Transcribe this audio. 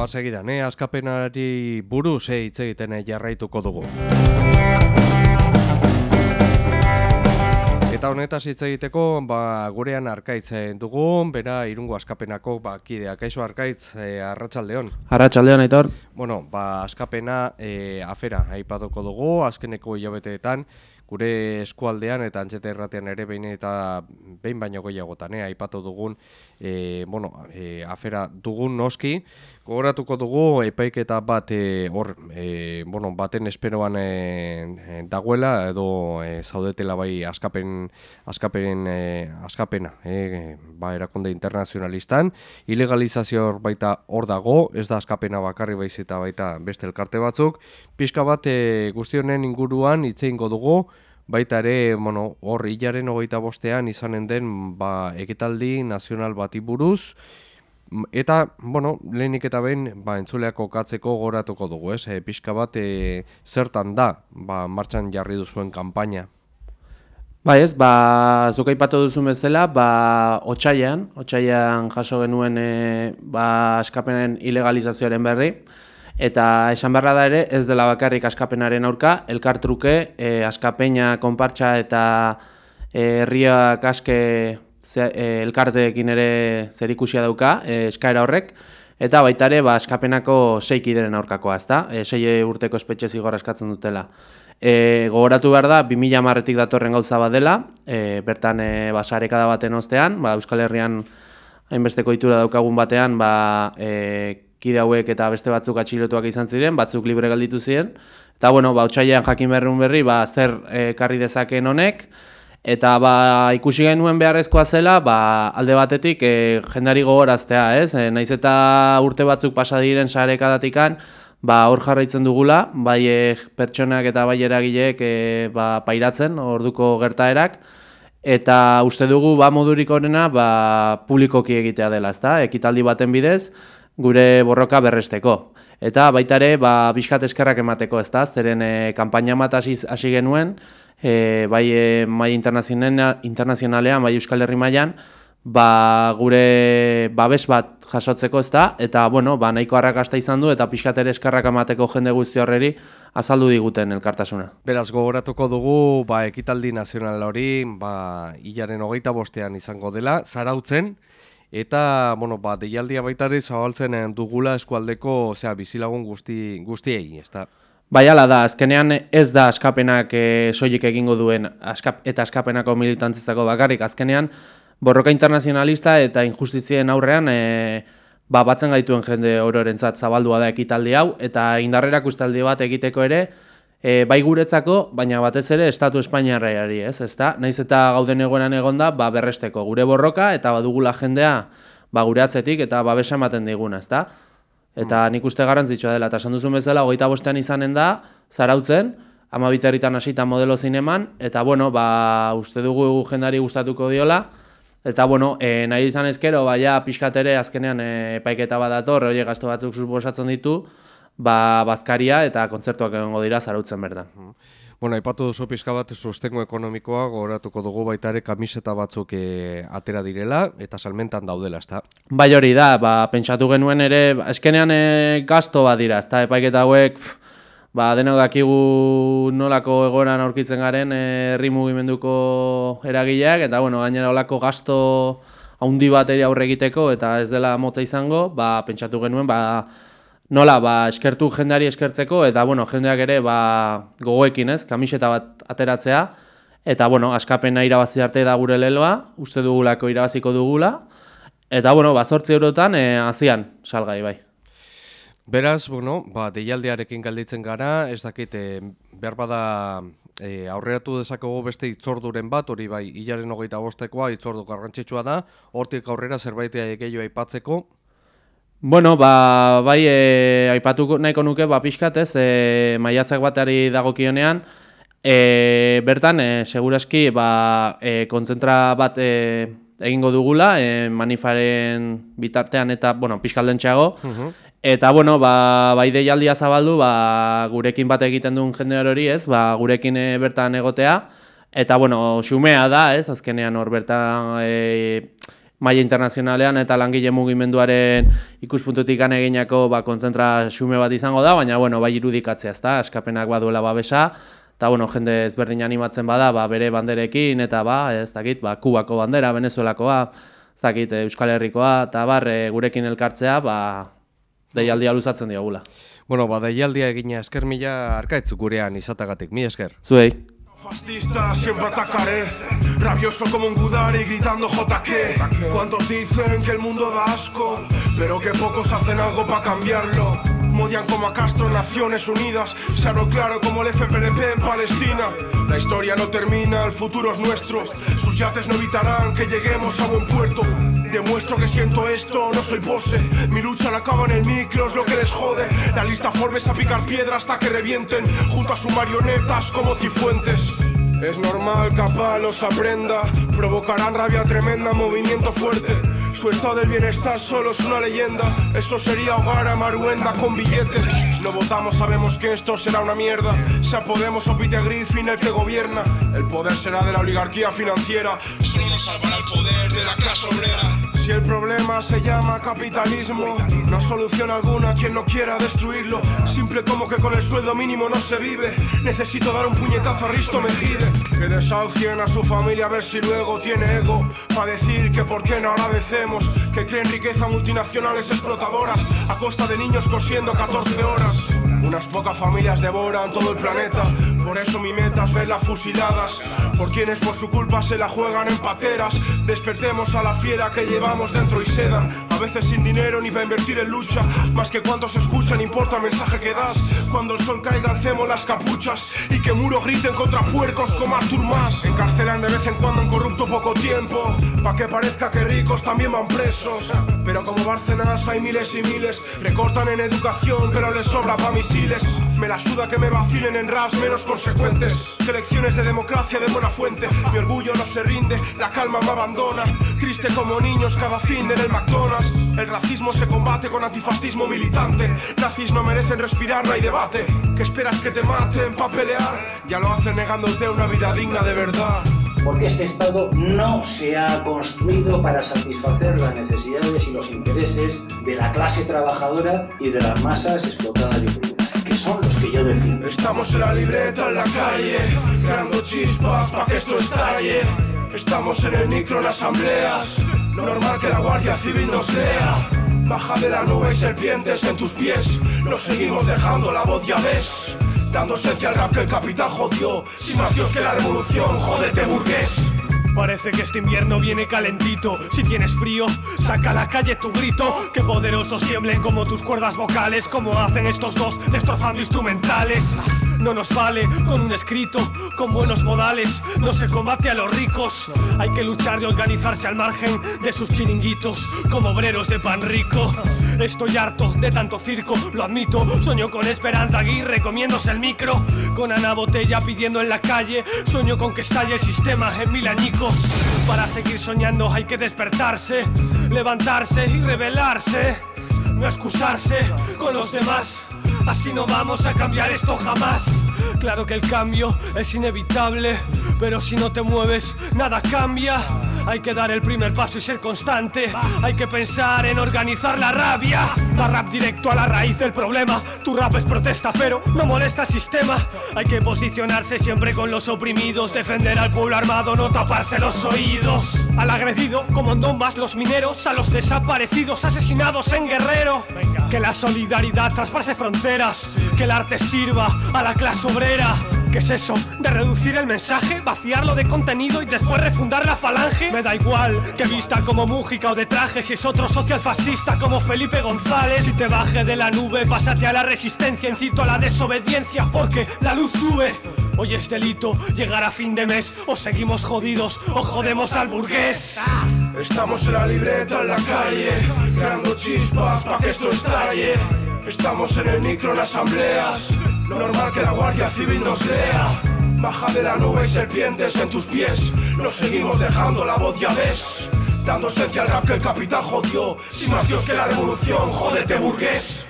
ba, segidan, eh? askapenari buruz eh, hitz egiten eh, jarraituko dugu. Eta honetaz hitz egiteko, ba, gurean arkaitzen dugu, bera irungo askapenako ba, kidea. Kaixo arkaitz, eh, arratsaldeon. Arratsaldeon aitor. Bueno, ba, askapena eh, afera aipatuko dugu, azkeneko hilabeteetan, gure eskualdean eta antxete erratean ere behin eta behin baino gehiagotan, eh, aipatu dugun, e, bueno, e, afera dugun noski, gogoratuko dugu epaiketa bat e, hor, e, bueno, baten esperoan e, dagoela edo e, zaudetela bai askapen, askapen, e, askapena, e, ba, erakunde internazionalistan, ilegalizazio baita hor dago, ez da askapena bakarri baiz eta baita beste elkarte batzuk, pixka bat e, guztionen inguruan itzeingo dugu, Baita ere, bueno, hor hilaren hogeita bostean izanen den ba, ekitaldi nazional bati buruz, eta, bueno, lehenik eta behin, ba, entzuleak okatzeko goratuko dugu, ez? E, pixka bat, e, zertan da, ba, martxan jarri duzuen kanpaina? Ba ez, ba, zuka ipatu duzu bezala, ba, otxaian, otxaian jaso genuen e, ba, eskapenen ilegalizazioaren berri, Eta esan beharra da ere, ez dela bakarrik askapenaren aurka, elkartruke, e, askapena, konpartsa eta e, herriak aske ze, e, elkarteekin ere zer ikusia dauka, e, eskaera horrek, eta baita ere, ba, askapenako seik ideren aurkakoa, ezta? E, sei urteko espetxe zigor askatzen dutela. E, gogoratu behar da, 2000 marretik datorren gauza bat dela, e, bertan e, basareka da baten ostean, ba, Euskal Herrian hainbesteko itura daukagun batean, ba, e, kide hauek eta beste batzuk atxilotuak izan ziren, batzuk libre galditu ziren. Eta bueno, ba otsailean jakin berrun berri, ba zer ekarri dezakeen honek eta ba ikusi genuen beharrezkoa zela, ba alde batetik e, jendari gogoraztea, ez? E, naiz eta urte batzuk pasa diren sarekadatikan, ba hor jarraitzen dugula, bai e, pertsonak eta bai eragileek e, ba, pairatzen orduko gertaerak eta uste dugu ba modurik honena ba publikoki egitea dela, ezta? Ekitaldi baten bidez, gure borroka berresteko. Eta baita ere, ba, bizkat eskerrak emateko, ez da, zeren e, kanpaina bat hasi genuen, e, bai e, mai internazionalean, bai Euskal Herri mailan, ba, gure babes bat jasotzeko, ez da, eta, bueno, ba, nahiko arrakasta izan du, eta pixkat ere eskerrak emateko jende guzti horreri azaldu diguten elkartasuna. Beraz, gogoratuko dugu, ba, ekitaldi nazional hori, ba, hilaren hogeita bostean izango dela, zarautzen, Eta, bueno, ba, deialdia baitari zabaltzen eh, dugula eskualdeko, osea, bizilagun guzti, guztiei, ez da? Bai, ala da, azkenean ez da askapenak e, soilik egingo duen askap, eta askapenako militantzizako bakarrik, azkenean borroka internazionalista eta injustizien aurrean e, ba, batzen gaituen jende ororentzat zabaldua da ekitaldi hau, eta indarrerak ustaldi bat egiteko ere, e, bai guretzako, baina batez ere Estatu Espainiarrari, ez? Ezta? Naiz eta gauden egoeran egonda, ba berresteko gure borroka eta badugula jendea ba gure atzetik eta babesa ematen diguna, ezta? Eta mm. nik uste garrantzitsua dela, eta esan duzun bezala, hogeita bostean izanen da, zarautzen, ama bitarritan hasita modelo zineman, eta bueno, ba, uste dugu jendari gustatuko diola, eta bueno, e, nahi izan ezkero, baina pixkatere azkenean e, epaiketa badator, hori gazto batzuk suposatzen ditu, ba, bazkaria eta kontzertuak egongo dira zarautzen berdan. Mm. Bueno, aipatu duzu pizka bat sustengo ekonomikoa gogoratuko dugu baita ere kamiseta batzuk e, atera direla eta salmentan daudela, ezta? Bai hori da, ba, pentsatu genuen ere, eskenean e, gasto bat dira, ezta? Epaiketa hauek, ba, denau dakigu nolako egoeran aurkitzen garen e, herri mugimenduko eragileak, eta bueno, gainera olako gasto haundi bat ere aurre egiteko, eta ez dela motza izango, ba, pentsatu genuen, ba, nola ba, eskertu jendeari eskertzeko eta bueno, jendeak ere ba, gogoekin ez, kamiseta bat ateratzea. Eta bueno, askapena irabazi arte da gure leloa, uste dugulako irabaziko dugula. Eta bueno, ba, zortzi eurotan e, azian salgai bai. Beraz, bueno, ba, deialdearekin galditzen gara, ez dakit, e, behar bada e, aurreratu dezakegu beste itzorduren bat, hori bai, hilaren hogeita bostekoa, itzordu garrantzitsua da, hortik aurrera zerbait gehiago aipatzeko, Bueno, ba, bai, e, aipatuko nahiko nuke, ba, pixkatez, e, maiatzak batari dagokionean, e, bertan, e, seguraski, ba, e, kontzentra bat e, egingo dugula, e, manifaren bitartean eta, bueno, pixkalden txago, eta, bueno, ba, bai deialdia zabaldu, ba, gurekin bat egiten duen jende hori ez, ba, gurekin e, bertan egotea, eta, bueno, xumea da, ez, azkenean hor bertan, e, maila internazionalean eta langile mugimenduaren ikuspuntutik eginako ba, kontzentra xume bat izango da, baina bueno, bai irudikatzea ezta, eskapenak baduela babesa, eta bueno, jende ezberdin animatzen bada, ba, bere banderekin, eta ba, ez dakit, ba, kubako bandera, venezuelakoa, ez dakit, Euskal Herrikoa, eta bar, gurekin elkartzea, ba, deialdia luzatzen diogula. Bueno, ba, deialdia egina esker mila arkaitzu gurean izatagatik, mi esker. Zuei. Fascista siempre atacaré, rabioso como un gudari gritando JK. ¿Cuántos dicen que el mundo da asco? Pero que pocos hacen algo para cambiarlo. Modian como a Castro Naciones Unidas, se habló claro como el FPLP en Palestina. La historia no termina, el futuro es nuestro. Sus yates no evitarán que lleguemos a buen puerto. Demuestro que siento esto, no soy pose. Mi lucha la acaba en el micro, es lo que les jode. La lista formes a picar piedra hasta que revienten, junto a sus marionetas como cifuentes. Es normal a los aprenda, provocarán rabia tremenda, movimiento fuerte. Su estado del bienestar solo es una leyenda, eso sería hogar a Maruenda con billetes. No votamos, sabemos que esto será una mierda. Sea Podemos o Peter Griffin el que gobierna, el poder será de la oligarquía financiera. Solo nos salvará el poder de la clase obrera. Si el problema se llama capitalismo, no solución alguna quien no quiera destruirlo. Simple como que con el sueldo mínimo no se vive. Necesito dar un puñetazo a Risto Mejide. Que desahucien a su familia a ver si luego tiene ego. Para decir que por qué no agradecemos. Que creen riqueza multinacionales explotadoras a costa de niños cosiendo 14 horas. Unas pocas familias devoran todo el planeta. Por eso mi meta es verlas fusiladas. Por quienes por su culpa se la juegan en pateras. Despertemos a la fiera que llevamos dentro y sedan. A veces sin dinero ni para invertir en lucha. Más que cuando se escuchan importa el mensaje que das. Cuando el sol caiga alcemos las capuchas. Y que muros griten contra puercos como Artur Mas. Encarcelan de vez en cuando un corrupto poco tiempo. Pa' que parezca que ricos también van presos. Pero como Barcenas hay miles y miles. Recortan en educación pero les sobra pa' misiles. Me la suda que me vacilen en raps menos consecuentes que de democracia de buena fuente. Mi orgullo no se rinde, la calma me abandona. Triste como niños cada fin en el McDonald's. El racismo se combate con antifascismo militante. Nazis no merecen respirar, no hay debate. ¿Qué esperas que te maten pa' pelear? Ya lo hacen negándote una vida digna de verdad porque este Estado no se ha construido para satisfacer las necesidades y los intereses de la clase trabajadora y de las masas explotadas y oprimidas, Estamos en la libreta, en la calle, creando chispas para que esto estalle. Estamos en el micro en asambleas, normal que la Guardia Civil nos lea. Baja de la nube, serpientes en tus pies, nos seguimos dejando la voz, ya ves. Dando esencia al rap que el capital jodió. Sin más Dios que la revolución, jódete burgués. Parece que este invierno viene calentito. Si tienes frío, saca a la calle tu grito. Que poderosos tiemblen como tus cuerdas vocales, como hacen estos dos destrozando instrumentales. No nos vale con un escrito, con buenos modales. No se combate a los ricos. Hay que luchar y organizarse al margen de sus chiringuitos, como obreros de pan rico. Estoy harto de tanto circo, lo admito. Sueño con Esperanza Aguirre comiéndose el micro. Con Ana Botella pidiendo en la calle. Sueño con que estalle el sistema en mil añicos. Para seguir soñando hay que despertarse, levantarse y rebelarse. No excusarse con los demás. Así no vamos a cambiar esto jamás. Claro que el cambio es inevitable, pero si no te mueves, nada cambia. Hay que dar el primer paso y ser constante. Hay que pensar en organizar la rabia. Va rap directo a la raíz del problema. Tu rap es protesta, pero no molesta el sistema. Hay que posicionarse siempre con los oprimidos. Defender al pueblo armado, no taparse los oídos. Al agredido, como en Donbass, los mineros. A los desaparecidos, asesinados en Guerrero. Que la solidaridad traspase fronteras. Que el arte sirva a la clase obrera. ¿Qué es eso? ¿De reducir el mensaje? ¿Vaciarlo de contenido y después refundar la falange? Me da igual que vista como Mújica o de traje si es otro social fascista como Felipe González. Si te baje de la nube, pásate a la resistencia, incito a la desobediencia porque la luz sube. Hoy es delito llegar a fin de mes, o seguimos jodidos o jodemos al burgués. Estamos en la libreta, en la calle, creando chispas pa' que esto estalle. Estamos en el micro en asambleas Normal que la Guardia Civil nos lea. Baja de la nube, serpientes en tus pies. Nos seguimos dejando la voz, ya ves. Dando esencia al rap que el capital jodió. Sin más Dios que la revolución, jódete burgués.